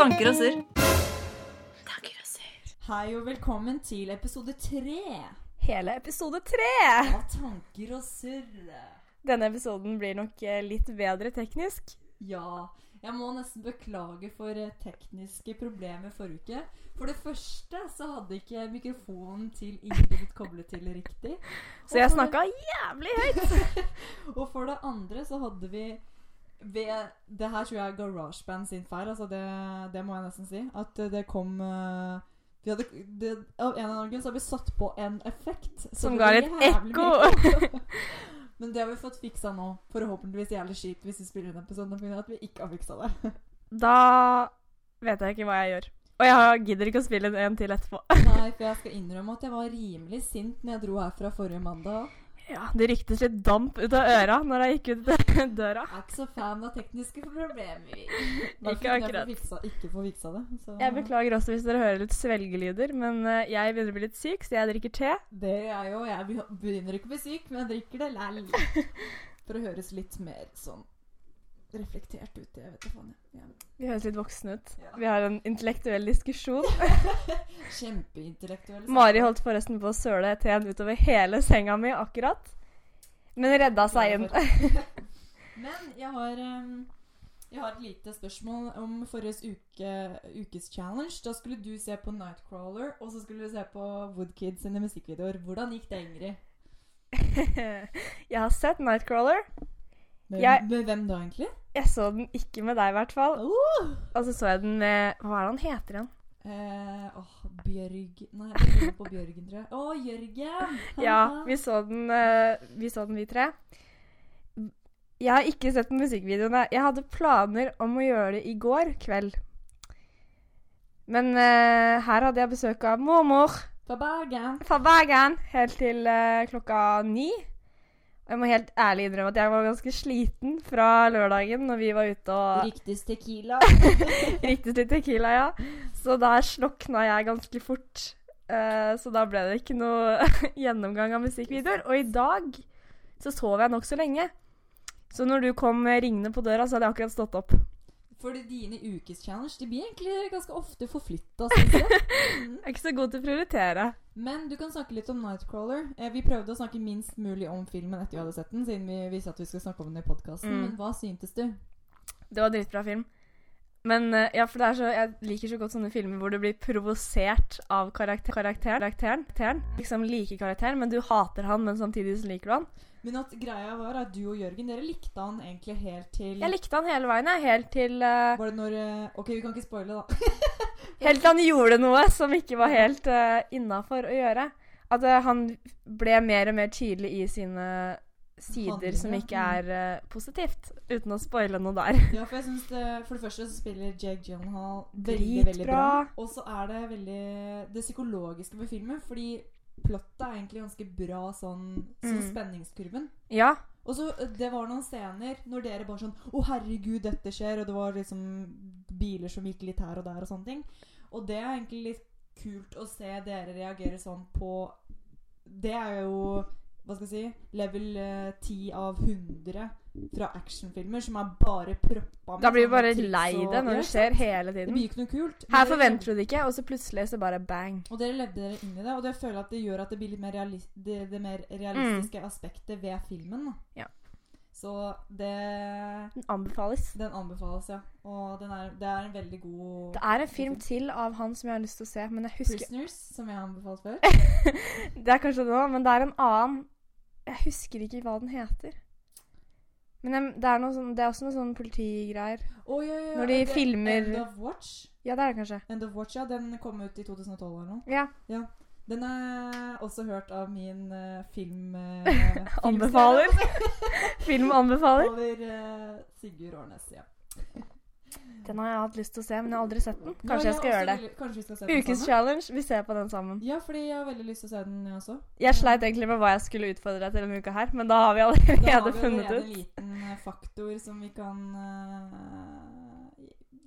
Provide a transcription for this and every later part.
Tanker og surr. Tanker og surr. Hei og velkommen til episode tre Hele episode tre! av Tanker og surr. Denne episoden blir nok eh, litt bedre teknisk. Ja, jeg må nesten beklage for eh, tekniske problemer forrige uke. For det første så hadde ikke mikrofonen til Ingrid blitt koblet til riktig. Så jeg for snakka jævlig høyt. Og for det andre så hadde vi ved, Det her tror jeg er GarageBand sin feil, altså det, det må jeg nesten si. At eh, det kom eh, vi hadde, det, Av en eller annen grunn så har vi satt på en effekt. Som ga litt ekko. Men det har vi fått fiksa nå. Forhåpentligvis jævlig kjipt hvis vi spiller inn episoden og finner at vi ikke har fiksa det. Da vet jeg ikke hva jeg gjør. Og jeg gidder ikke å spille en til etterpå. Nei, for jeg skal innrømme at jeg var rimelig sint når jeg dro herfra forrige mandag. Ja, Det ryktes litt damp ut av øra når jeg gikk ut døra. Jeg er ikke så fan av tekniske problemer. Ikke akkurat. Fiksa, ikke få fiksa det. Så. Jeg beklager også hvis dere hører litt svelgelyder, men eh, jeg begynner å bli litt syk, så jeg drikker te. Det gjør jeg jo. Jeg begynner ikke å bli syk, men jeg drikker det lell. For å høres litt mer sånn reflektert ut. Jeg vet ikke, Ja. Vi høres litt voksne ut. Ja. Vi har en intellektuell diskusjon. Kjempeintellektuell. Mari holdt forresten på å søle teen utover hele senga mi akkurat. Men redda seg inn. Men jeg har, jeg har et lite spørsmål om forrige uke, ukes challenge. Da skulle du se på Nightcrawler, og så skulle du se på Woodkids sine musikkvideoer. Hvordan gikk det, Ingrid? jeg har sett Nightcrawler. Med, Jeg- med hvem da, egentlig? Jeg så den ikke med deg, i hvert fall. Oh! Og så så jeg den med Hva er det han heter igjen? Eh, åh, Bjørg Nei, begynner på Bjørgen, tror jeg. Å, Jørgen! Ja, vi så den, eh, vi så den, vi tre. Jeg har ikke sett musikkvideoene. Jeg hadde planer om å gjøre det i går kveld. Men eh, her hadde jeg besøk av mormor Fra Bergen. fra Bergen helt til eh, klokka ni. Jeg må helt ærlig innrømme at jeg var ganske sliten fra lørdagen når vi var ute og Riktig tequila. Riktig tequila, ja. Så der slokna jeg ganske fort. Eh, så da ble det ikke noe gjennomgang av musikkvideoer. Og i dag så sov jeg nokså lenge. Så når du kom ringende på døra, så hadde jeg akkurat stått opp. Fordi dine ukes-challenge de blir egentlig ganske ofte forflytta. Mm. Er ikke så god til å prioritere. Men du kan snakke litt om Nightcrawler. Eh, vi prøvde å snakke minst mulig om filmen etter vi hadde sett den, siden vi visste at vi skulle snakke om den i podkasten. Mm. Men hva syntes du? Det var dritbra film. Men eh, ja, for det er så, jeg liker så godt sånne filmer hvor du blir provosert av karakter, karakteren. karakteren. Liksom liker karakteren, men du hater han, men samtidig så liker du han. Men at greia var at du og Jørgen dere likte han egentlig helt til Jeg likte han hele veien, jeg. Helt til uh, Var det når uh, Ok, vi kan ikke spoile, da. Helt til han gjorde noe som ikke var helt uh, innafor å gjøre. At uh, han ble mer og mer tydelig i sine sider Handlinger, som ikke er uh, positivt. Uten å spoile noe der. Ja, for jeg synes det, For det første så spiller Jake Gyllenhaal veldig, veldig bra. Og så er det veldig det psykologiske ved filmen, fordi plottet er egentlig ganske bra sånn, sånn Mm. spenningskurven. Ja. Og så eh, Det var noen scener når dere bare sånn Å, herregud, dette skjer. Og det var liksom biler som gikk litt her og der og sånne ting. Og det er egentlig litt kult å se dere reagere sånn på Det er jo hva skal jeg si level eh, 10 av 100 fra actionfilmer som er bare proppa med Da blir du bare lei deg når det skjer hele tiden. Det blir ikke noe kult. Her forventer du det ikke, og så plutselig så bare bang. og dere levde dere inn i det, og det føler at det gjør at det blir litt mer det, det mer realistiske aspektet ved filmen. Da. Ja. Så det Den anbefales. Den anbefales, ja. Og den er, det er en veldig god Det er en film til av han som jeg har lyst til å se, men jeg husker Prisoners, som jeg har anbefalt før. Det er kanskje det òg, men det er en annen Jeg husker ikke hva den heter. Men det, er noe sånn, det er også noe sånn politigreier. Oh, ja, ja, Når de det- filmer- End of Watch. Ja, det er det kanskje. End of Watch, ja. Den kom ut i 2012 eller noe. Ja. Den er også hørt av min uh, film... Uh, Anbefaler. Filmanbefaler. Film anbefaler. Over uh, Sigurd Årnes, ja. Den har jeg hatt lyst til å se, men jeg har aldri sett den. Ja, Kanskje jeg skal gjøre det. Ukens vi skal se sammen? challenge. Vi ser på den sammen. Ja, fordi jeg har veldig lyst til å se den, jeg også. Jeg sleit egentlig med hva jeg skulle utfordre deg til denne uka her, men da har vi allerede, Da har vi funnet allerede en liten eh, faktor som vi kan uh,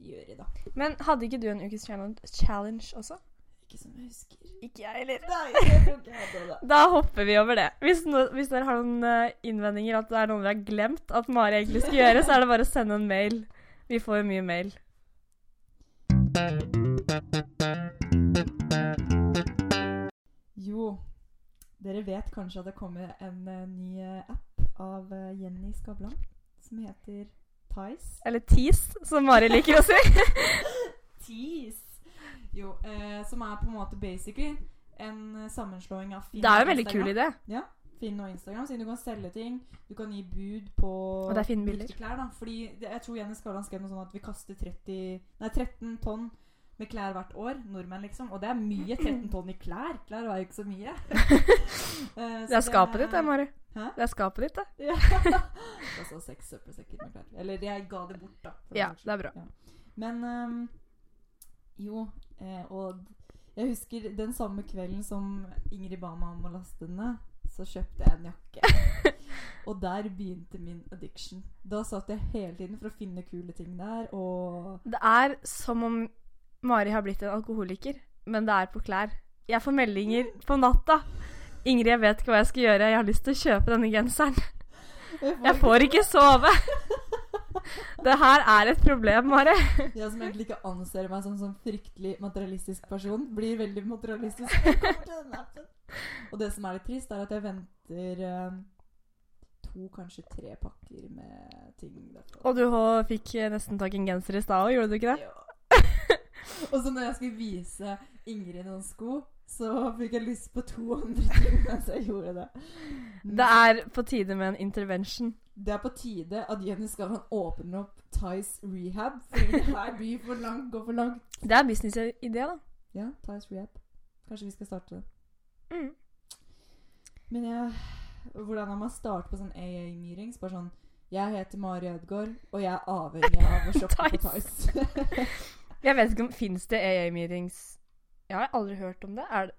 gjøre, da. Men hadde ikke du en ukes challenge, challenge også? Ikke som jeg husker. Ikke jeg heller. Nei, jeg tror ikke jeg hadde det. Da hopper vi over det. Hvis, no, hvis dere har noen eh, innvendinger at det er noen vi har glemt at Mari egentlig skal gjøre, så er det bare å sende en mail. Vi får jo mye mail. Jo, dere vet kanskje at det kommer en uh, ny eh, app av uh, Jenny Skavlan som heter Tice. Eller Tease, som Mari liker å si. Tease! Jo, uh, som er på en måte basically en sammenslåing av Finn Det er jo en veldig kul Ja. idé. Finn og Instagram, siden du kan selge ting. Du kan gi bud på Og det er fine bilder. klær. da Fordi det, Jeg tror Jenny Skavlan skrev noe sånn at vi kaster 30, nei, 13 tonn med klær hvert år. Nordmenn, liksom. Og det er mye 13 tonn i klær. Klær var jo ikke så mye. uh, så Det er skapet ditt, det, Mari. Hæ? Det er skapet ditt, det. Ja. altså seks søppelsekker med klær. Eller jeg ga det bort, da. Ja, det, det er bra. Ja. Men um, jo, eh, og jeg husker den samme kvelden som Ingrid ba meg om å laste den ned, så kjøpte jeg en jakke. og der begynte min addiction. Da satt jeg hele tiden for å finne kule ting der, og Det er som om Mari har blitt en alkoholiker, men det er på klær. Jeg får meldinger på natta. Ingrid, jeg vet ikke hva jeg skal gjøre. Jeg har lyst til å kjøpe denne genseren. Jeg får ikke sove. Det her er et problem, Mari. Jeg som egentlig ikke anser meg som sånn fryktelig materialistisk person, blir veldig materialistisk. Og det som er litt trist, er at jeg venter eh, to, kanskje tre pakker med ting. Og du fikk nesten tak i en genser i stad òg, gjorde du ikke det? Ja. Og så når jeg skulle vise Ingrid noen sko, så fikk jeg lyst på to andre ting mens jeg gjorde det. Det er på tide med en intervention. Det er på tide at Jenny Skavlan åpner opp Thais Rehab. For det her blir for langt, går for langt. Det er businessidé, da. Ja, Thais Rehab. Kanskje vi skal starte det. Mm. Men jeg Hvordan har man startet på sånn AA-meetings? Bare sånn Jeg heter Mari Ødgaard, og jeg er avhengig av å shoppe på Thais. Jeg vet ikke om Fins det AA-meetings Jeg har aldri hørt om det. Er det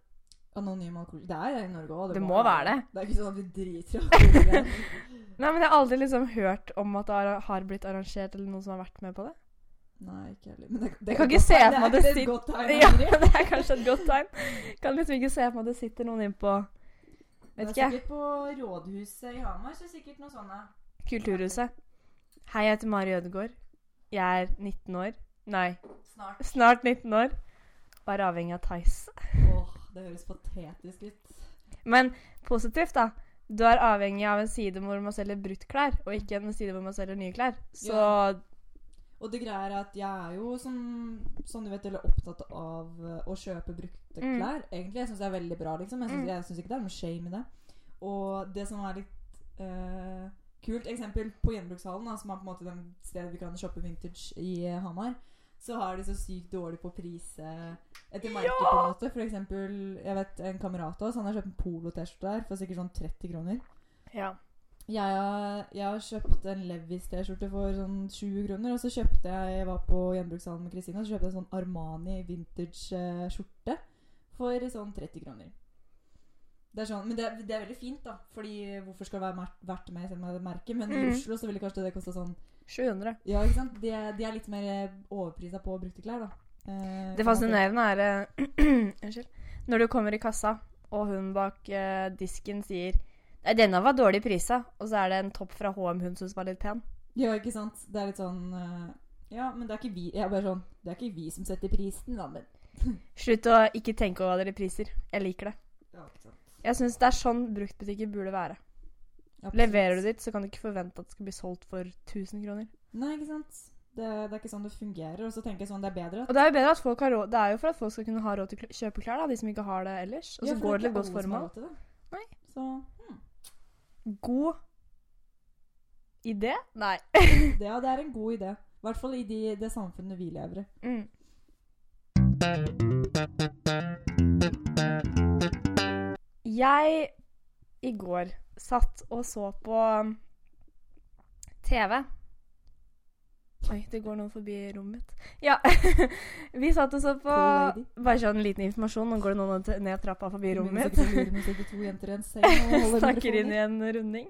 Anonym alkohol. Det er det i Norge òg. Det må være det. Det er ikke sånn at vi driter i alkohol. Nei, men jeg har aldri liksom hørt om at det har- blitt arrangert, eller noen som har vært med på det. Nei, ikke heller. Men det, det Jeg kan ikke se for meg det det er et sitter- godt tegn. Ja, det er kanskje et godt tegn. Kan liksom ikke se for meg det sitter noen innpå Vet er Det er sikkert på rådhuset i Hamar, så er det sikkert noe sånne. Kulturhuset. Hei, jeg heter Mari Ødegaard. Jeg er 19 år. Nei, Snart. snart 19 år. Er avhengig av Theis. Åh, det høres patetisk ut. Men positivt, da. Du er avhengig av en side hvor man selger bruktklær, og ikke en side hvor man selger nye klær. Så Ja. Og det greia er at jeg er jo som, som du vet, veldig opptatt av eh, å kjøpe brukte Mm. klær. Egentlig, jeg syns det er veldig bra, liksom. Jeg syns, Mm. ikke det er noe shame i det. Og det som er litt uh, kult, eksempel på Gjenbrukshallen, da, som er på en måte den stedet vi kan shoppe vintage i eh, Hamar, så har de så sykt dårlig på å prise etter merke, Ja! på en måte. For eksempel, jeg vet en kamerat av oss, han har kjøpt en polo-T-skjorte der for sikkert sånn 30 kroner. ja. Jeg jeg har kjøpt en Levis T-skjorte for sånn 20 kroner. Og så kjøpte jeg Jeg var på gjenbrukshallen med Kristina Så kjøpte jeg en sånn Armani vintage eh, for sånn 30 kroner. Det er sånn, Men det, det er veldig fint, da. Fordi hvorfor skal det være verdt mer selv om det er merke? Men i Mm. Oslo så ville kanskje det kosta sånn 700. Ja, ikke sant? De er, de er litt mer overprisa på brukte klær, da. Eh, Det fascinerende er eh, Unnskyld. Når du kommer i kassa, og hun bak eh, disken sier Nei, denne var dårlig prisa, og så er det en topp fra HM hun syns var litt pen. Ja, ikke sant? Det er litt sånn eh, Ja, men det er ikke vi Jeg er bare sånn Det er ikke vi som setter prisen, da, men Slutt å ikke tenke over hva dere priser. Jeg liker det. ja, ikke sant. Jeg syns det er sånn bruktbutikker burde være. Absolutt. Leverer du dit, så kan du ikke forvente at det skal bli solgt for 1000 kroner. Nei, ikke sant. Det, det er ikke sånn det fungerer. Og så tenker jeg sånn det er bedre Og det er jo bedre at folk har råd Det er jo for at folk skal kunne ha råd til å kjøpe klær, da, de som ikke har det ellers. Og så Ja, går det til godt formål. Nei. Så hmm. God idé? Nei. det, ja, det er en god idé. I hvert fall i de, det samfunnet vi lever i. Mm. Jeg i går satt og så på TV. Oi, det går noen forbi rommet mitt. Ja. Vi satt og så på. Bare sånn liten informasjon. Nå går det noen ned- trappa forbi rommet mitt. Snakker inn i en runding.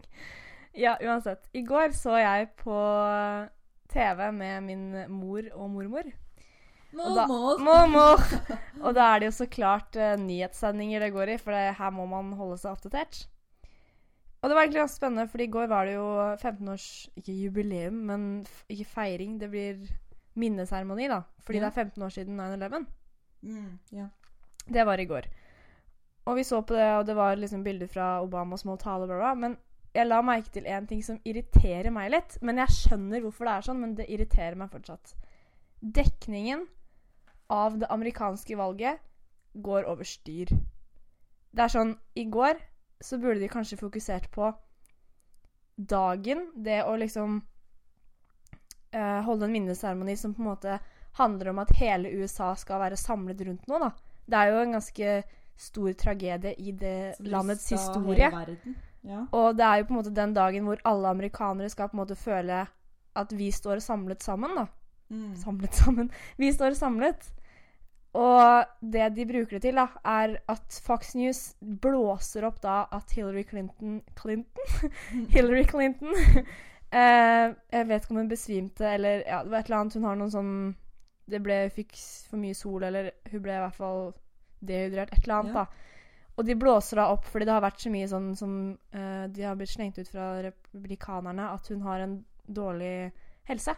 Ja, uansett. I går så jeg på TV med min mor og mormor. Og da- Mormor. Mormor! Og da er det jo så klart uh, nyhetssendinger det går i, for det, her må man holde seg oppdatert. Og det var egentlig ganske spennende, for i går var det jo 15 års Ikke jubileum, men ikke feiring. Det blir minneseremoni, da. Fordi Ja. det er 15 år siden 9-11. Mm, ja. Det var i går. Og vi så på det, og det var liksom bilder fra Obamas små tale, bla, bla. Men jeg la merke til en ting som irriterer meg litt. Men jeg skjønner hvorfor det er sånn, men det irriterer meg fortsatt. Dekningen av det amerikanske valget går over styr. Det er sånn I går så burde de kanskje fokusert på dagen. Det å liksom eh, holde en minneseremoni som på en måte handler om at hele USA skal være samlet rundt noe, da. Det er jo en ganske stor tragedie i det landets historie. Ja. Og det er jo på en måte den dagen hvor alle amerikanere skal på en måte føle at vi står samlet sammen, da. Mm. Samlet sammen. Vi står samlet. Og det de bruker det til, da, er at Fox News blåser opp da at Hillary Clinton Clinton? Hillary Clinton eh, Jeg vet ikke om hun besvimte, eller ja, det var et eller annet Hun har noen sånn Det ble fikk for mye sol, eller hun ble i hvert fall dehydrert. Et eller annet, Ja. da. Og de blåser da opp fordi det har vært så mye sånn som uh, De har blitt slengt ut fra republikanerne at hun har en dårlig helse.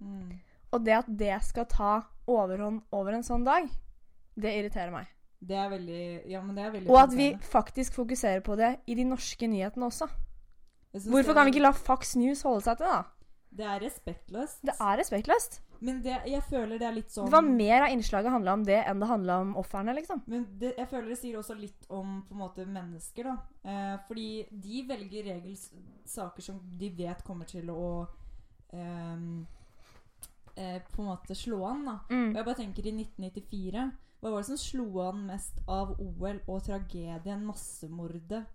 Mm. Og det at det skal ta overhånd over en sånn dag, det irriterer meg. Det er veldig Ja, men det er veldig Og at vi faktisk fokuserer på det i de norske nyhetene også. Hvorfor kan vi ikke la Fox News holde seg til det, da? Det er respektløst. Det er respektløst. Men det, jeg føler det er litt sånn Det var mer av innslaget handla om det enn det handla om ofrene, liksom. Men det, jeg føler det sier også litt om på en måte mennesker, da. Eh, fordi de velger regels saker som de vet kommer til å ehm, eh, på en måte slå an, da. Og Mm. jeg bare tenker i 1994 Hva var det som slo an mest av OL og tragedien massemordet?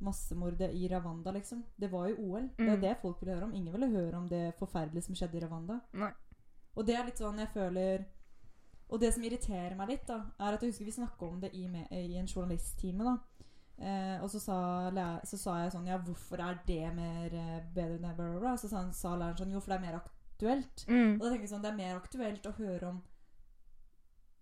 Massemordet i Ravanda, liksom. Det var jo OL. Det er Mm. det folk ville høre om. Ingen ville høre om det forferdelige som skjedde i Ravanda. Nei. Og det er litt sånn jeg føler Og det som irriterer meg litt, da, er at jeg husker vi snakka om det i, med, i en journalisttime, da. Eh, og så sa, så sa jeg sånn Ja, hvorfor er det mer eh, bedre enn det? Bla, bla, bla. Så sa, sa læreren sånn Jo, for det er mer aktuelt. Mm. Og da tenker jeg sånn, Det er mer aktuelt å høre om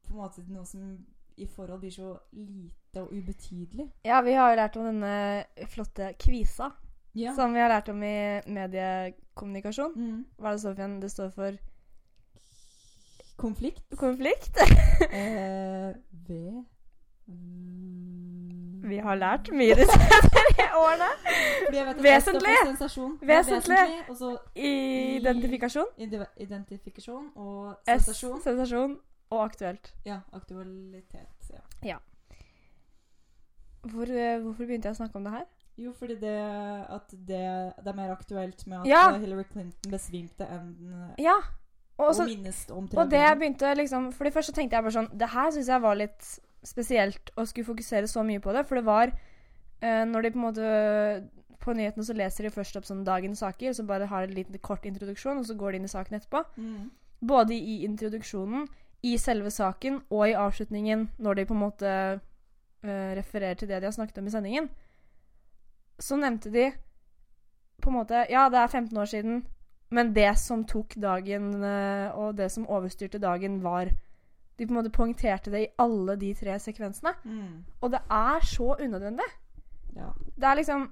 på en måte noe som i forhold blir så lite og ubetydelig. Ja, vi har jo lært om denne flotte kvisa Ja. som vi har lært om i mediekommunikasjon. Mm. Hva er det står for igjen? Det står for Konflikt. konflikt. Eh, ved. Vi har lært mye de tre årene. Vesentlig. Sensasjon. Er Vesentlig. Identifikasjon. identifikasjon og S. sensasjon. Sensasjon og aktuelt. Ja, aktualitet. Ja. Hvor, eh, hvorfor begynte jeg å snakke om det her? Jo, fordi det at det, det er mer aktuelt med at Ja. eh, Hillary Clinton besvimte enn Ja. Og, og så, minnes om og det begynte liksom For det første tenkte jeg bare sånn Det her syns jeg var litt spesielt å skulle fokusere så mye på det. For det var uh, Når de på en måte På nyhetene så leser de først opp sånn dagens saker, så bare har de en liten kort introduksjon, og så går de inn i saken etterpå. Mm. Både i introduksjonen, i selve saken og i avslutningen, når de på en måte uh, refererer til det de har snakket om i sendingen, så nevnte de på en måte Ja, det er 15 år siden, men det som tok dagen, eh, og det som overstyrte dagen, var De på en måte poengterte det i alle de tre sekvensene. Mm. Og det er så unødvendig. Ja. Det er liksom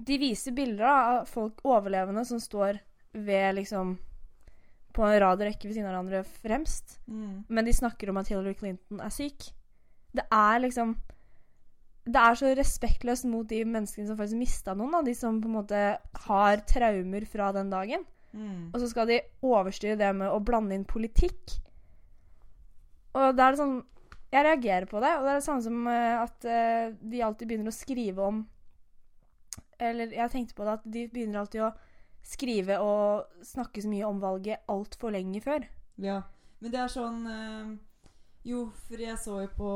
De viser bilder av folk overlevende som står ved liksom På en rad rekke ved siden av hverandre fremst. Mm. Men de snakker om at Hillary Clinton er syk. Det er liksom Det er så respektløst mot de menneskene som faktisk mista noen. Da, de som på en måte har traumer fra den dagen. Mm. Og så skal de overstyre det med å blande inn politikk. Og det er det sånn Jeg reagerer på det, og det er det samme som eh, at eh, de alltid begynner å skrive om Eller jeg tenkte på det at de begynner alltid å skrive og snakke så mye om valget altfor lenge før. ja. Men det er sånn eh, Jo, for jeg så jo på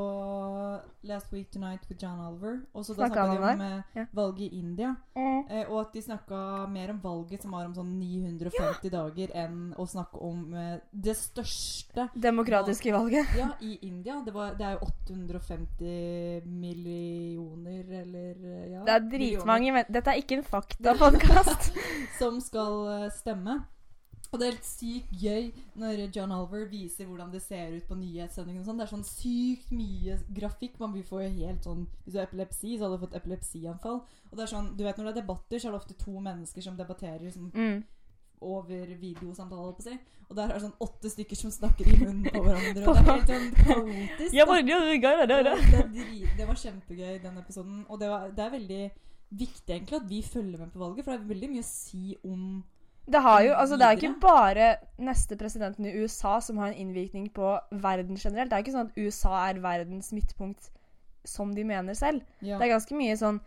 Last Week Tonight with John Oliver, og så da snakka de om eh, Ja. valget i India. Eh, og at de snakka mer om valget som var om sånn 950 dager, enn å snakke om eh, det største Demokratiske valget. Ja, i India. Det, var, det er jo 850 millioner, eller eh, ja, Det er dritmange men Dette er ikke en faktapodkast. som skal eh, stemme. Og det er helt sykt gøy når John Oliver viser hvordan det ser ut på nyhetssendingen. og sånn. Det er sånn sykt mye grafikk. Man får jo helt sånn Hvis du har epilepsi, så hadde du fått epilepsianfall. Og det er sånn, du vet Når det er debatter, så er det ofte to mennesker som debatterer. Som mm. over videosamtale, si. Og der er det sånn åtte stykker som snakker i munnen på hverandre. Og det er helt sånn kaotisk. Ja, det, det, det. det, det var kjempegøy, den episoden. Og det, var, det er veldig viktig egentlig at vi følger med på valget, for det er veldig mye å si om Det, har jo, altså, det er jo ikke bare neste presidenten i USA som har en innvirkning på verden generelt. Det er ikke sånn at USA er verdens midtpunkt som de mener selv. ja. Det er ganske mye sånn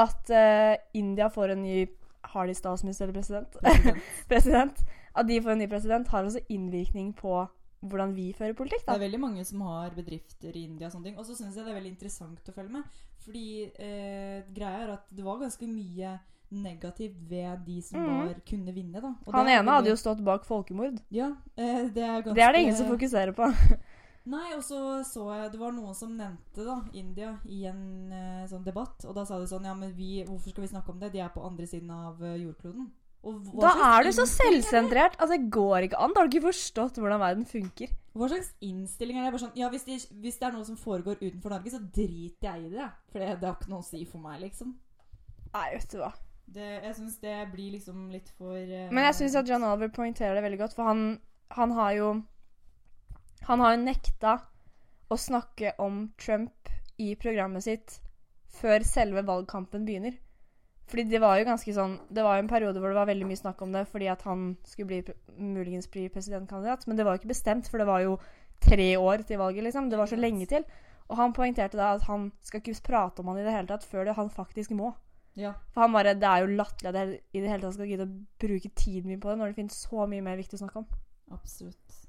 at uh, India får en ny Har de statsminister eller president? president. president? At de får en ny president, har også innvirkning på hvordan vi fører politikk. Det er veldig mange som har bedrifter i India og sånne ting. Og så syns jeg det er veldig interessant å følge med. Fordi eh, greia er at det var ganske mye negativt ved de som Mhm. var, kunne vinne, da. Og Han ene hadde jo stått bak folkemord. Ja, eh, det er ganske Det er det ingen som fokuserer på. Nei, og så så jeg Det var noen som nevnte da India i en eh, sånn debatt. Og da sa de sånn Ja, men vi, hvorfor skal vi snakke om det? De er på andre siden av uh, jordkloden. Da er du så selvsentrert at. Altså, det går ikke an. Da har du ikke forstått hvordan verden funker. Hva slags innstilling er det? Sånn, ja, hvis, de, hvis det er noe som foregår utenfor Norge, så driter jeg i det. For det, det har ikke noe å si for meg, liksom. Nei, vet du hva. Det, jeg syns det blir liksom litt for uh, Men jeg syns at John Oliver poengterer det veldig godt, for han, han har jo Han har jo nekta å snakke om Trump i programmet sitt før selve valgkampen begynner. Fordi det var jo ganske sånn Det var jo en periode hvor det var veldig mye snakk om det fordi at han skulle bli, muligens bli presidentkandidat, men det var jo ikke bestemt, for det var jo tre år til valget, liksom. Det var så lenge til. Og han poengterte da at han skal ikke prate om han i det hele tatt før det han faktisk må. Ja. For han bare, Det er jo latterlig at jeg i det hele tatt skal gidde å bruke tiden min på det når det finnes så mye mer viktig å snakke om. Absolutt.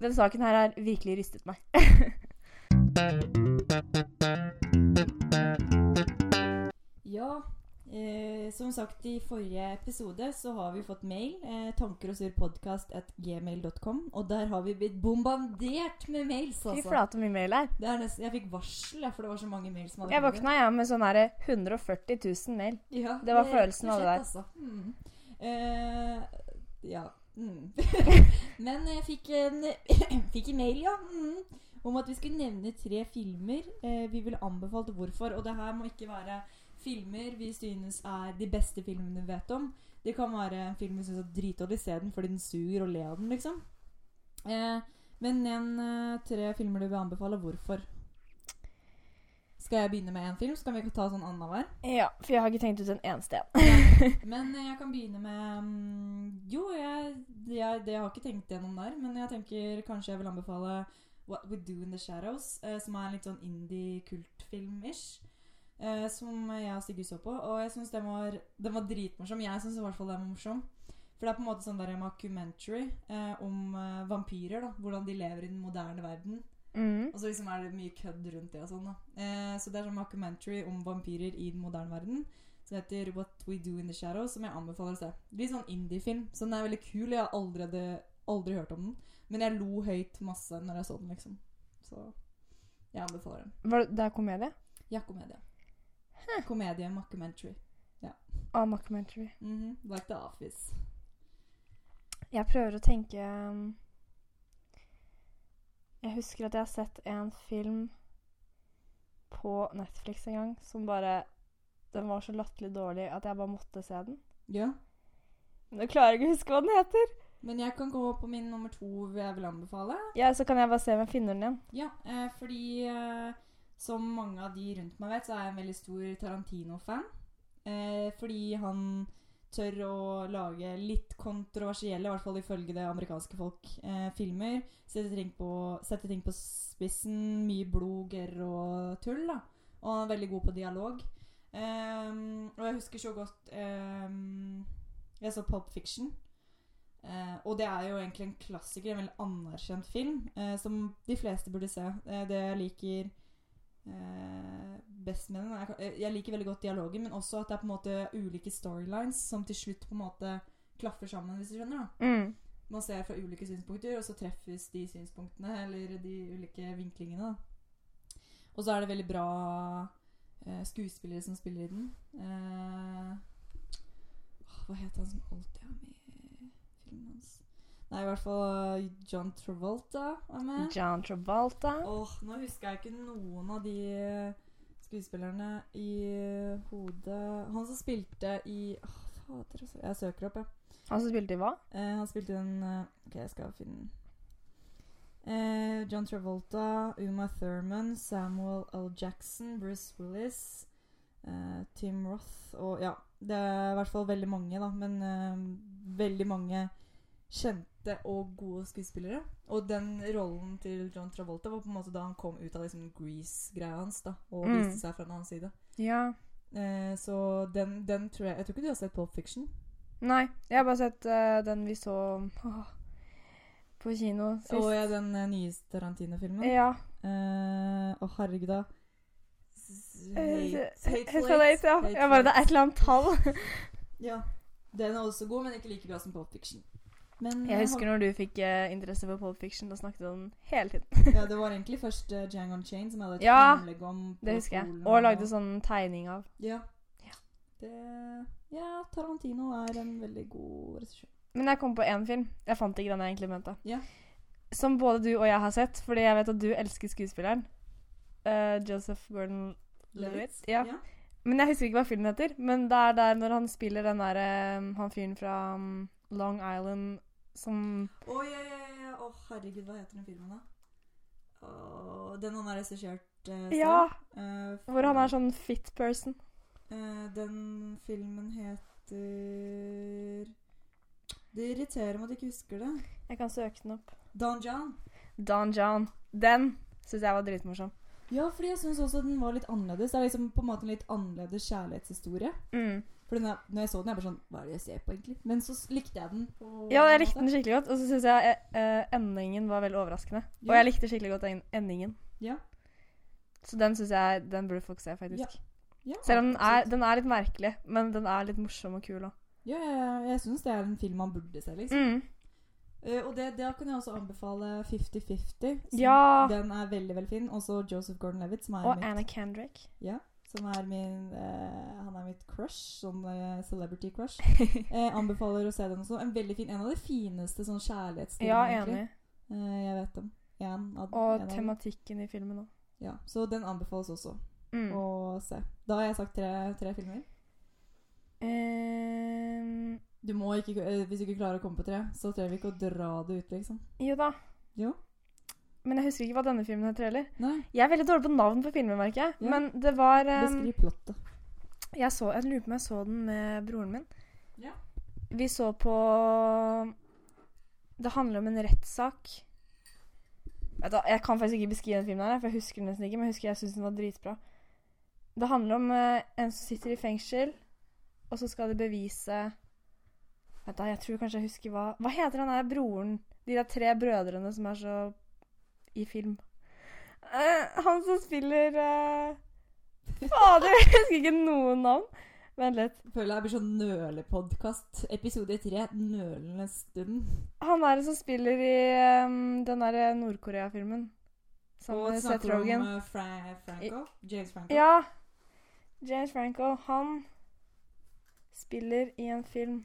Den saken her har virkelig rystet meg. Ja, eh, som sagt i forrige episode så har vi fått mail. Eh, tanker og surr podcast at gmail.com. Og der har vi blitt bombardert med mails, altså. Fy flate mye mail det er. Det er nesten, jeg fikk varsel, for det var så mange mail som hadde Jeg våkna ja, med sånn her 140 000 mail. Ja, Det var det, følelsen av det der. Altså. Mm. Eh, ja. Mm. Men jeg fikk en fikk en mail, ja, mm, om at vi skulle nevne tre filmer eh, vi ville anbefalt, hvorfor. Og det her må ikke være filmer vi synes er de beste filmene vi vet om. Det kan være en film vi syns er dritdårlig, se den fordi den suger, og le av den, liksom. Eh, men nevn eh, tre filmer du vil anbefale, hvorfor. Skal jeg begynne med én film, så kan vi ta sånn annenhver? Ja, for jeg har ikke tenkt ut en eneste en. Men eh, jeg kan begynne med mm, Jo, jeg, jeg, det jeg har ikke tenkt gjennom der. Men jeg tenker kanskje jeg vil anbefale What We Do In The Shadows. Eh, som er en litt sånn indie-kultfilm-ish. Eh, som jeg og Sigurd så på. Og jeg syns den var, den var dritmorsom. Jeg syns i hvert fall den var morsom. For det er på en måte sånn der mockumentary eh, om eh, vampyrer. da Hvordan de lever i den moderne verden. Mm. Og så liksom er det mye kødd rundt det og sånn, da. Eh, så det er sånn mockumentary om vampyrer i den moderne verden. Som heter What We Do In The Shadows, som jeg anbefaler å se. Litt sånn indie-film. Så den er veldig kul. Jeg har aldri, aldri hørt om den. Men jeg lo høyt masse når jeg så den, liksom. Så jeg anbefaler den. Var det, det er komedie? Ja, komedie. Komedie, mockumentary. Ah, mockumentary. Mhm, Like The Office. Jeg prøver å tenke um, Jeg husker at jeg har sett en film på Netflix en gang som bare Den var så latterlig dårlig at jeg bare måtte se den. Ja. Men jeg klarer ikke å huske hva den heter. Men jeg kan gå på min nummer to jeg vil anbefale. Ja, Så kan jeg bare se om jeg finner den igjen. Ja, eh, fordi eh, som mange av de rundt meg vet, så er jeg en veldig stor Tarantino-fan. Eh, fordi han tør å lage litt kontroversielle, i hvert fall ifølge det amerikanske folk, eh, filmer. Sette ting, på, sette ting på spissen. Mye blod, gørr og tull. da. Og han er veldig god på dialog. Eh, og jeg husker så godt ehm, Jeg så Pulp Fiction. Eh, og det er jo egentlig en klassiker, en veldig anerkjent film, eh, som de fleste burde se. Eh, det jeg liker best med den er, eh, Jeg liker veldig godt dialogen, men også at det er på en måte ulike storylines som til slutt på en måte klaffer sammen, hvis du skjønner. da Mm. Man ser fra ulike synspunkter, og så treffes de synspunktene, eller de ulike vinklingene. da Og så er det veldig bra eh, skuespillere som spiller i den. Eh, hva heter han som alltid er med i filmen hans? Nei, i hvert fall eh, John Travolta er med. John Travolta. Åh, nå husker jeg ikke noen av de eh, skuespillerne i hodet Han som spilte i Åh, fader, altså. Jeg søker opp, jeg. Han som spilte i hva? Eh, han spilte i den eh, Ok, jeg skal finne den. Eh, John Travolta, Uma Thurman, Samuel L. Jackson, Bruce Willis, eh, Tim Roth og Ja, det er i hvert fall veldig mange, da. Men veldig mange kjente og gode skuespillere. Og den rollen til John Travolta var på en måte da han kom ut av liksom Grease-greia hans da og Mm. viste seg fra en annen side. Ja. Eh, så den, den tror jeg Jeg tror ikke du har sett Pulp Fiction? Nei, jeg har bare sett uh, den vi så åh, på kino sist. Og ja, den uh, nyeste Tarantino-filmen. Ja. Eh, Å, herregud, da. Eh, Hate- Hateful Eight, ja. Jeg bare, det er et eller annet tall. Ja. Den er også god, men ikke like bra som Pulp Fiction. Men Jeg eh, husker når du fikk eh, interesse for Pulp Fiction. Da snakket du om den hele tiden. ja, Det var egentlig først uh, Jang on Chain som jeg hadde et Ja, fremlegg om. Det husker jeg. Og, Og lagde sånn tegning av. Ja. Ja. Det, ja, Tarantino er en veldig god regissør. Men jeg kom på én film. Jeg fant ikke den jeg egentlig mente. Ja. Som både du og jeg har sett, fordi jeg vet at du elsker skuespilleren. Uh, Joseph Gordon-Levitt. Ja. ja. Men jeg husker ikke hva filmen heter. Men det er der når han spiller den derre Han fyren fra um, Long Island som Å, oh, ja, ja, ja. oh, herregud, hva heter den filmen, da? Oh, den han har regissert uh. Ja! for Hvor han er sånn fit person. Uh, den filmen heter Det irriterer meg at jeg ikke husker det. Jeg kan søke den opp. Don John. Don John. Den syns jeg var dritmorsom. Ja, fordi jeg syns også den var litt annerledes. Det er liksom på en måte en litt annerledes kjærlighetshistorie. Mm. For når jeg så den, jeg bare sånn Hva er det jeg ser på, egentlig? Men så likte jeg den. Ja, jeg likte den skikkelig godt. Og så syns jeg eh, endingen var veldig overraskende. Og jeg likte skikkelig godt endingen. Ja. Så den syns jeg den burde folk se, faktisk. Ja, Selv om den er, den er litt merkelig, men den er litt morsom og kul òg. Ja, ja, ja, jeg syns det er en film man burde se, liksom. Mm. Uh, og det, da kan jeg også anbefale 50-50. Ja. Den er veldig veldig fin. Også Joseph Gordon-Levitt, Og mitt Anna Kendrick. Ja, som er min eh, Han er mitt crush. Sånn eh, celebrity crush. Eh, anbefaler å se den også. En veldig fin, en av de fineste sånn kjærlighetsfilmene. ja, egentlig. enig. Eh, jeg vet dem. En av, Og en av dem. tematikken i filmen òg. Ja, så den anbefales også Mm. å se. Da har jeg sagt tre, tre filmer. Ehm, Du må ikke, eh, Hvis du ikke klarer å komme på tre, så trenger vi ikke å dra det ut, liksom. jo da. Jo. Men jeg husker ikke hva denne filmen heter heller. Nei, Jeg er veldig dårlig på navn på filmer, merker jeg. Ja. Men det var um, beskriv plottet. jeg, så, jeg lurer på om jeg så den med broren min. Ja. Vi så på Det handler om en rettssak. Jeg kan faktisk ikke beskrive den filmen, her, for jeg husker den nesten ikke. Men jeg husker jeg syns den var dritbra. Det handler om uh, en som sitter i fengsel, og så skal de bevise Vet du, Jeg tror kanskje jeg husker hva Hva heter han der broren? De der tre brødrene som er så i film. Uh, han som spiller uh, Fader, jeg husker ikke noen navn. Vent litt. Føler jeg blir sånn nølepodkast. Episode tre, nølende stund. Han er det som spiller i um, den derre Nord-Korea-filmen. Og snakker om eh, Fra Franco? James Franco? Ja. James Franco. Han spiller i en film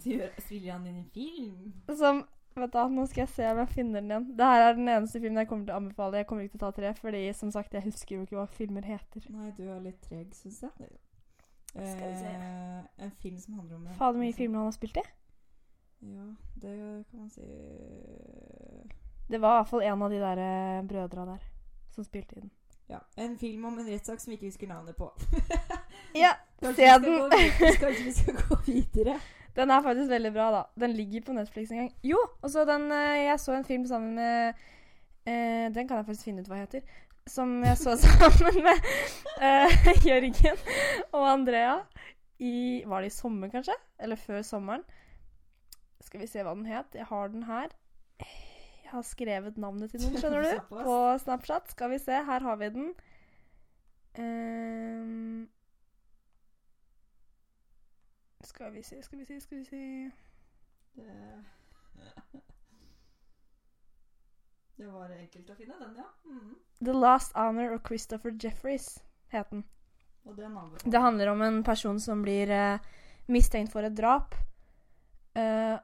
Spiller han i en film? som Vet du, Nå skal jeg se om jeg finner den igjen. Det her er den eneste filmen jeg kommer til å anbefale. Jeg kommer ikke til å ta tre, fordi som sagt, jeg husker jo ikke hva filmer heter. Nei, du er litt treg, syns jeg. Skal vi se. Eh, en film som handler om Fader, hvor mye filmer han har spilt i. Ja, det kan man si Det var i hvert fall en av de der eh, brødra der som spilte i den. Ja, En film om en rettssak som vi ikke husker navnet på. Ja, Kanskje se vi skal den! gå Kanskje vi skal gå videre. Den er faktisk veldig bra, da. Den ligger på Netflix en gang. Jo, og så den eh, Jeg så en film sammen med eh, Den kan jeg faktisk finne ut hva heter. Som jeg så sammen med eh, Jørgen og Andrea i Var det i sommer, kanskje? Eller før sommeren. Skal vi se hva den het. Jeg har den her. Jeg har skrevet navnet til noen, skjønner du. På Snapchat. Skal vi se. Her har vi den. Ehm, skal vi se, skal vi se, skal vi se Det, det var enkelt å finne den, ja. Mm. The Last Honor of Christopher Jeffreys het den. Den Det handler om en person som blir eh, mistenkt for et drap. Eh,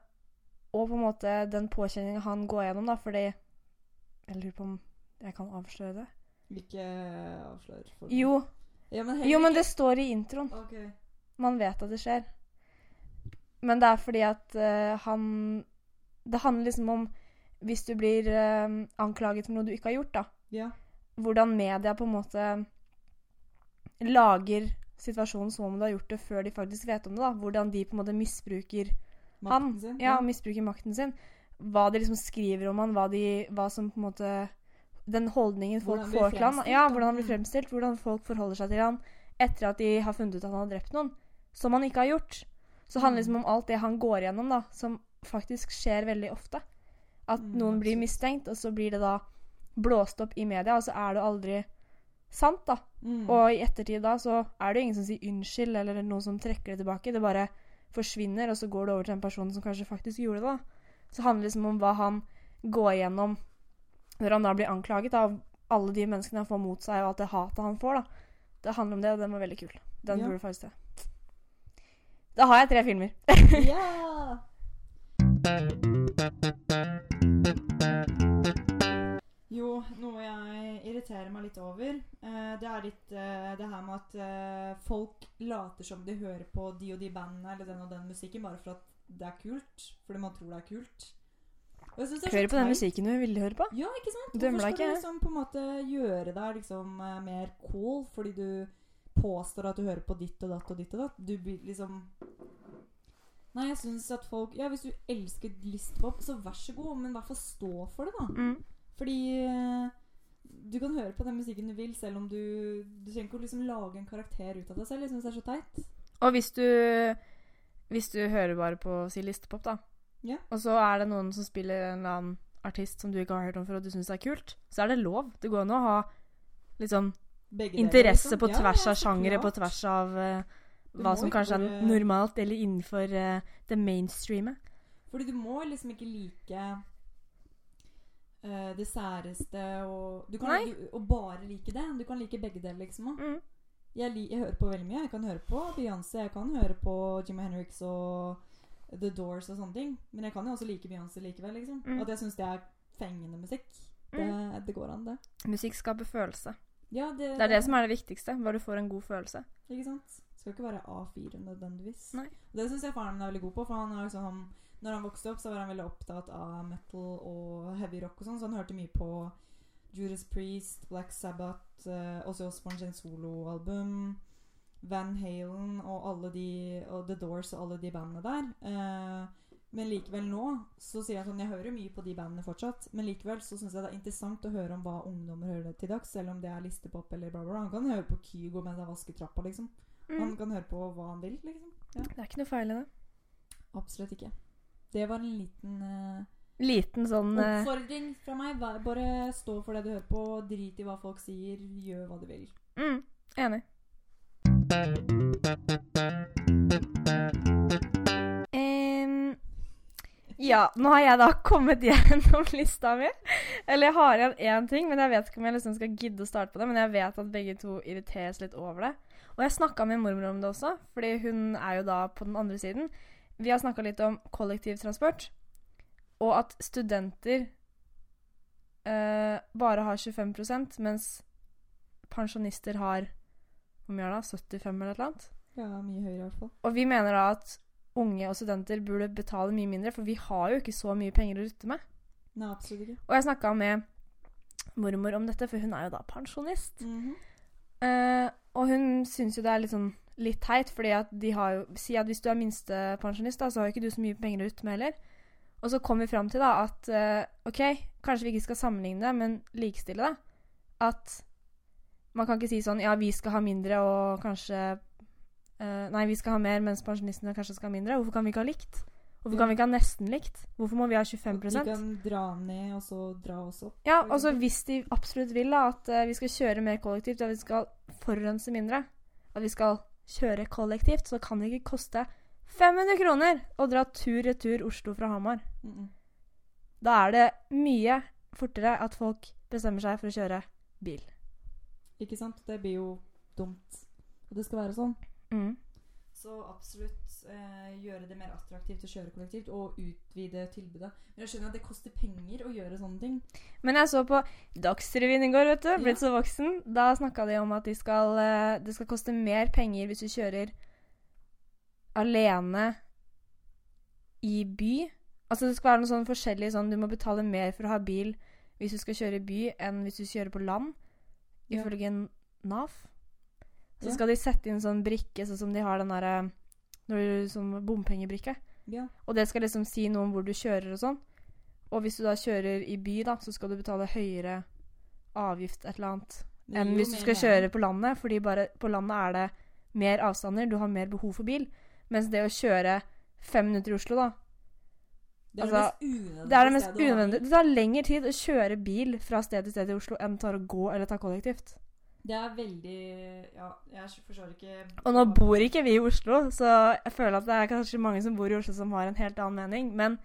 og på en måte den påkjenninga han går gjennom, da, fordi Jeg lurer på om jeg kan avsløre det? Ikke avsløre for Jo, Ja, men jo men det står i introen. Okay. Man vet at det skjer. Men det er fordi at uh, han Det handler liksom om hvis du blir uh, anklaget for noe du ikke har gjort, da. Ja. Hvordan media på en måte lager situasjonen som om du har gjort det før de faktisk vet om det. da. Hvordan de på en måte misbruker han. Sin. Ja, misbruker makten sin. Hva de liksom skriver om han, hva, de, hva som på en måte Den holdningen folk får til han. Ja, hvordan han blir Mm. fremstilt. Hvordan folk forholder seg til han etter at de har funnet ut at han har drept noen. Som han ikke har gjort. Så det handler Mm. liksom om alt det han går igjennom, da, som faktisk skjer veldig ofte. At Mm, noen blir mistenkt, og så blir det da blåst opp i media, og så er det aldri sant, da. Mm. Og i ettertid da så er det jo ingen som sier unnskyld, eller noen som trekker det tilbake. Det bare forsvinner, og så går det over til en person som kanskje faktisk gjorde det. da. Så det handler liksom om hva han går igjennom når han da blir anklaget av alle de menneskene han får mot seg, og alt det hatet han får. da. Det handler om det, og den var veldig kul. Den Ja. burde faktisk se. Da har jeg tre filmer. Ja! Jo, noe jeg irriterer meg litt over, eh, det er litt eh, det her med at eh, folk later som de hører på de og de bandene eller den og den musikken bare for at det er kult. Fordi man tror det er kult. Og jeg synes det er så Hører på den teit. musikken du ville høre på. Ja, ikke sant? Dømmer Hvorfor deg skal ikke. du liksom på en måte gjøre deg liksom eh, mer cool fordi du påstår at du hører på ditt og datt og ditt og datt? Du blir liksom Nei, jeg syns at folk Ja, hvis du elsker listepop, så vær så god, men i hvert fall stå for det, da. Mm. Fordi eh, du kan høre på den musikken du vil, selv om du Du trenger ikke å liksom lage en karakter ut av deg selv. Jeg syns det er så teit. Og hvis du Hvis du hører bare på si listepop, da, Ja. og så er det noen som spiller en eller annen artist som du ikke har hørt om før, og du syns det er kult, så er det lov. Det går an å ha litt sånn Begge interesse liksom. på tvers ja, av sjangere, på tvers av uh, hva som som ikke kanskje er normalt, eller innenfor uh, det mainstreamet. Fordi du må liksom ikke like uh, det særeste og du kan, Og bare like det. Du kan like begge deler, liksom. Mm. Jeg, li, jeg hører på veldig mye. Jeg kan høre på Beyoncé, jeg kan høre på Jimmy Henriks og The Doors og sånne ting. Men jeg kan jo også like Beyoncé likevel, liksom. Mm. At jeg syns det er fengende musikk. Det, det går an, det. Musikk skaper følelse. Ja, det, Det er det som er det viktigste. Hva du får en god følelse. Ikke sant? Skal ikke være A4 nødvendigvis. Nei. Det syns jeg faren min er veldig god på. For han liksom, han, når han vokste opp, så var han veldig opptatt av metal og heavy rock og sånn, så han hørte mye på Judas Priest, Black Sabbath, uh, Ozzy Osbourne sin soloalbum, Van Halen og alle de og The Doors og alle de bandene der. Eh, men likevel nå så sier jeg sånn Jeg hører mye på de bandene fortsatt, men likevel så syns jeg det er interessant å høre om hva ungdommer hører til dags, selv om det er listepop eller bla, bla. Han kan høre på Kygo mens han vasker trappa, liksom. Han Mm. kan høre på hva han vil, liksom. Ja, Det er ikke noe feil i det. absolutt ikke. Det var en liten uh, Liten sånn uh, oppfordring fra meg. Bare stå for det du hører på. Drit i hva folk sier. Gjør hva du vil. mm, Enig. Ja, nå har jeg da kommet gjennom lista mi. Eller jeg har igjen én ting, men jeg vet ikke om jeg liksom skal gidde å starte på det. Men jeg vet at begge to irriteres litt over det. Og jeg snakka med mormor om det også, fordi hun er jo da på den andre siden. Vi har snakka litt om kollektivtransport, og at studenter eh, bare har 25% mens pensjonister har hvor mye er det? 75 eller noe? Ja, mye høyere i hvert fall. Og vi mener da at unge og studenter burde betale mye mindre, for vi har jo ikke så mye penger å rutte med. Nei, absolutt ikke. Og jeg snakka med mormor om dette, for hun er jo da pensjonist. Mhm. Eh, og hun syns jo det er litt sånn litt teit, fordi at de har jo Si at hvis du er minstepensjonist, da, så har jo ikke du så mye penger å rutte med heller. Og så kom vi fram til da at eh, OK, kanskje vi ikke skal sammenligne det, men likestille det. At man kan ikke si sånn Ja, vi skal ha mindre, og kanskje eh, Nei, vi skal ha mer, mens pensjonistene kanskje skal ha mindre. Hvorfor kan vi ikke ha likt? Hvorfor kan vi ikke ha nesten likt? Hvorfor må vi ha 25 De kan dra ned, og så dra oss opp. Ja, og så hvis de absolutt vil da, at uh, vi skal kjøre mer kollektivt, at vi skal forurense mindre, at vi skal kjøre kollektivt, så kan det ikke koste 500 kroner å dra tur-retur Oslo fra Hamar. Mhm. Da er det mye fortere at folk bestemmer seg for å kjøre bil. Ikke sant? Det blir jo dumt. Og det skal være sånn. Mm. Så absolutt eh, gjøre det mer attraktivt å kjøre kollektivt, og utvide tilbudet. Men jeg skjønner at det koster penger å gjøre sånne ting. Men jeg så på Dagsrevyen i går, vet du. Ja. Så voksen. Da snakka de om at de skal, eh, det skal koste mer penger hvis du kjører alene i by Altså det skal være noe sånn forskjellig sånn Du må betale mer for å ha bil hvis du skal kjøre i by, enn hvis du kjører på land. Ja. Ifølge NAF. Så skal de sette inn sånn brikke, sånn som de har den derre Sånn bompengebrikke. Ja. Og det skal liksom si noe om hvor du kjører og sånn. Og hvis du da kjører i by, da, så skal du betale høyere avgift et eller annet enn hvis du skal kjøre på landet. Fordi bare på landet er det mer avstander, du har mer behov for bil. Mens det å kjøre fem minutter i Oslo, da Det er altså, det mest unødvendige Det er det mest unødvendige. Det tar lengre tid å kjøre bil fra sted til sted i Oslo enn det tar å gå eller ta kollektivt. Det er veldig Ja, jeg forstår ikke Og nå bor ikke vi i Oslo, så jeg føler at det er kanskje mange som bor i Oslo som har en helt annen mening. Men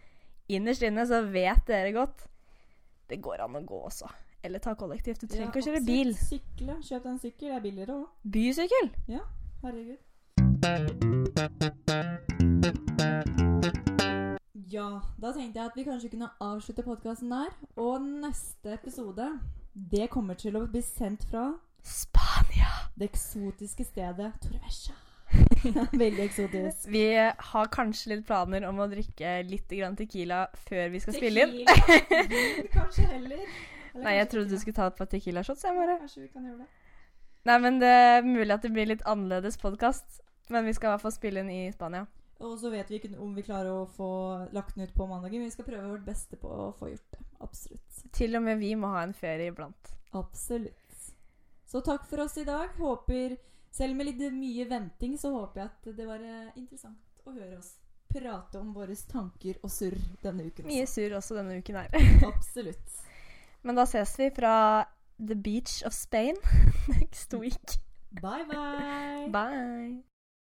innerst inne så vet dere godt det går an å gå også. Eller ta kollektivt. Du trenger ikke å kjøre bil. Sykle. Kjøp deg en sykkel. Det er billigere òg. Bysykkel. Ja. Herregud. Ja, da tenkte jeg at vi kanskje kunne avslutte podkasten der. Og neste episode, det kommer til å bli sendt fra Spania. det eksotiske stedet Torvesja. Veldig eksotisk. Vi har kanskje litt planer om å drikke litt grann tequila før vi skal spille inn. Tequila. Vin, kanskje heller. Eller Nei, jeg trodde du skulle ta et par tequila-shots. jeg bare. Kanskje vi kan gjøre det. Nei, men det er mulig at det blir litt annerledes podkast. Men vi skal i hvert fall spille inn i Spania. Og så vet vi ikke om vi klarer å få lagt den ut på mandagen. Men vi skal prøve vårt beste på å få gjort det. Absolutt. Til og med vi må ha en ferie iblant. Absolutt. Så takk for oss i dag. Håper, selv med litt mye venting, så håper jeg at det var eh, interessant å høre oss prate om våre tanker og surr denne uken. Mye surr også denne uken her. Absolutt. Men da ses vi fra the beach of Spain next week. Bye, bye. Bye.